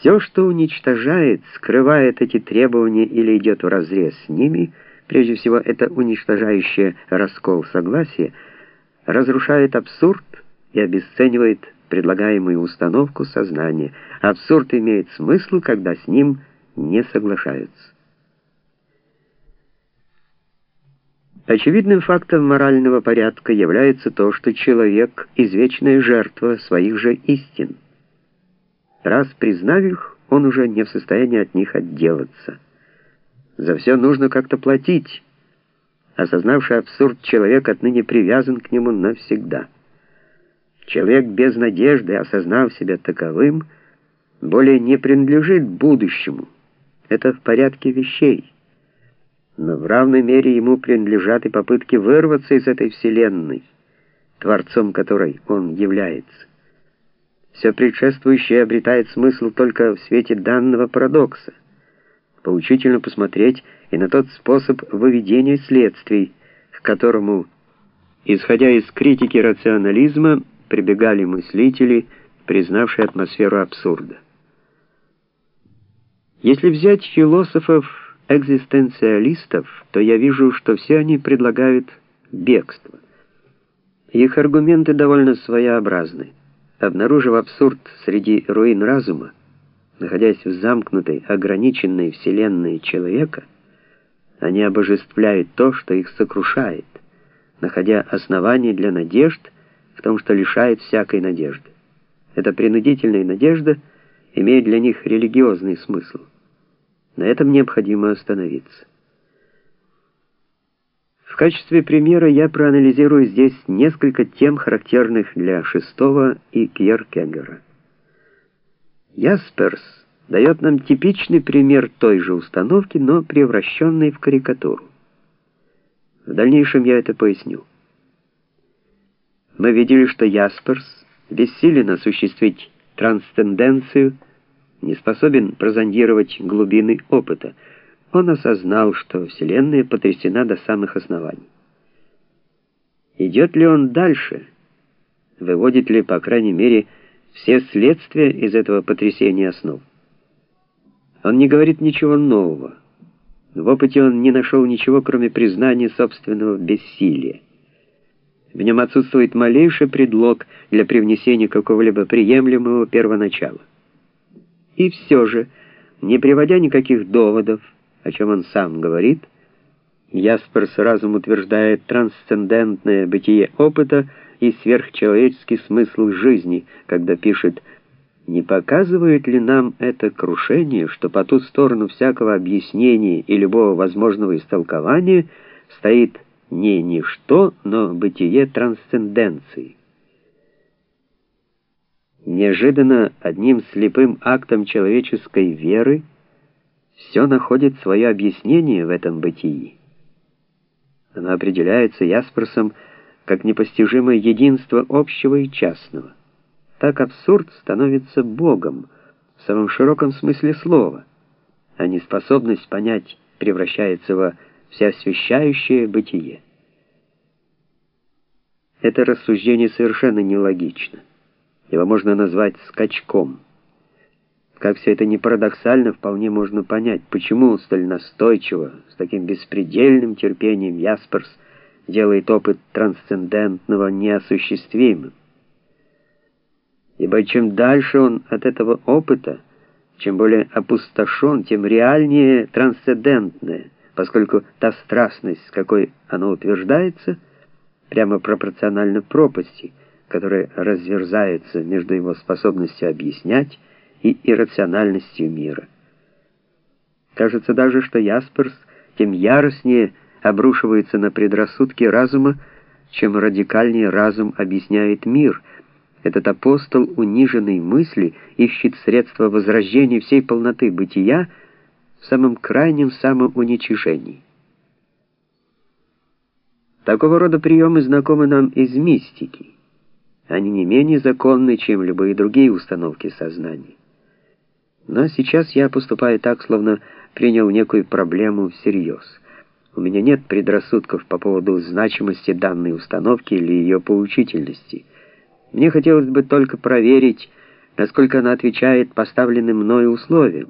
Все, что уничтожает, скрывает эти требования или идет вразрез с ними, прежде всего это уничтожающее раскол согласия, разрушает абсурд и обесценивает предлагаемую установку сознания. Абсурд имеет смысл, когда с ним не соглашаются. Очевидным фактом морального порядка является то, что человек — извечная жертва своих же истин. Раз признав их, он уже не в состоянии от них отделаться. За все нужно как-то платить. Осознавший абсурд, человек отныне привязан к нему навсегда. Человек без надежды, осознав себя таковым, более не принадлежит будущему. Это в порядке вещей. Но в равной мере ему принадлежат и попытки вырваться из этой вселенной, творцом которой он является. Все предшествующее обретает смысл только в свете данного парадокса. Поучительно посмотреть и на тот способ выведения следствий, к которому, исходя из критики рационализма, прибегали мыслители, признавшие атмосферу абсурда. Если взять философов-экзистенциалистов, то я вижу, что все они предлагают бегство. Их аргументы довольно своеобразны. Обнаружив абсурд среди руин разума, находясь в замкнутой, ограниченной вселенной человека, они обожествляют то, что их сокрушает, находя основания для надежд в том, что лишает всякой надежды. Эта принудительная надежда имеет для них религиозный смысл. На этом необходимо остановиться. В качестве примера я проанализирую здесь несколько тем, характерных для Шестого и Кьеркегора. Ясперс дает нам типичный пример той же установки, но превращенной в карикатуру. В дальнейшем я это поясню. Мы видели, что Ясперс бессилен осуществить трансценденцию, не способен прозондировать глубины опыта. Он осознал, что Вселенная потрясена до самых оснований. Идет ли он дальше? Выводит ли, по крайней мере, все следствия из этого потрясения основ? Он не говорит ничего нового. В опыте он не нашел ничего, кроме признания собственного бессилия. В нем отсутствует малейший предлог для привнесения какого-либо приемлемого первоначала. И все же, не приводя никаких доводов, о чем он сам говорит, Ясперс разум утверждает трансцендентное бытие опыта и сверхчеловеческий смысл жизни, когда пишет «Не показывает ли нам это крушение, что по ту сторону всякого объяснения и любого возможного истолкования стоит не ничто, но бытие трансценденции?» Неожиданно одним слепым актом человеческой веры все находит свое объяснение в этом бытии. Оно определяется Ясперсом как непостижимое единство общего и частного. Так абсурд становится Богом в самом широком смысле слова, а неспособность понять превращается во всеосвящающее бытие. Это рассуждение совершенно нелогично. Его можно назвать скачком. Как все это не парадоксально, вполне можно понять, почему столь настойчиво, с таким беспредельным терпением Ясперс делает опыт трансцендентного неосуществимым. Ибо чем дальше он от этого опыта, чем более опустошен, тем реальнее трансцендентное, поскольку та страстность, с какой оно утверждается, прямо пропорциональна пропасти, которая разверзается между его способностью объяснять и иррациональностью мира. Кажется даже, что Ясперс тем яростнее обрушивается на предрассудки разума, чем радикальнее разум объясняет мир. Этот апостол униженной мысли ищет средства возрождения всей полноты бытия в самом крайнем самоуничижении. Такого рода приемы знакомы нам из мистики. Они не менее законны, чем любые другие установки сознания. Но сейчас я поступаю так, словно принял некую проблему всерьез. У меня нет предрассудков по поводу значимости данной установки или ее поучительности. Мне хотелось бы только проверить, насколько она отвечает поставленным мною условиям.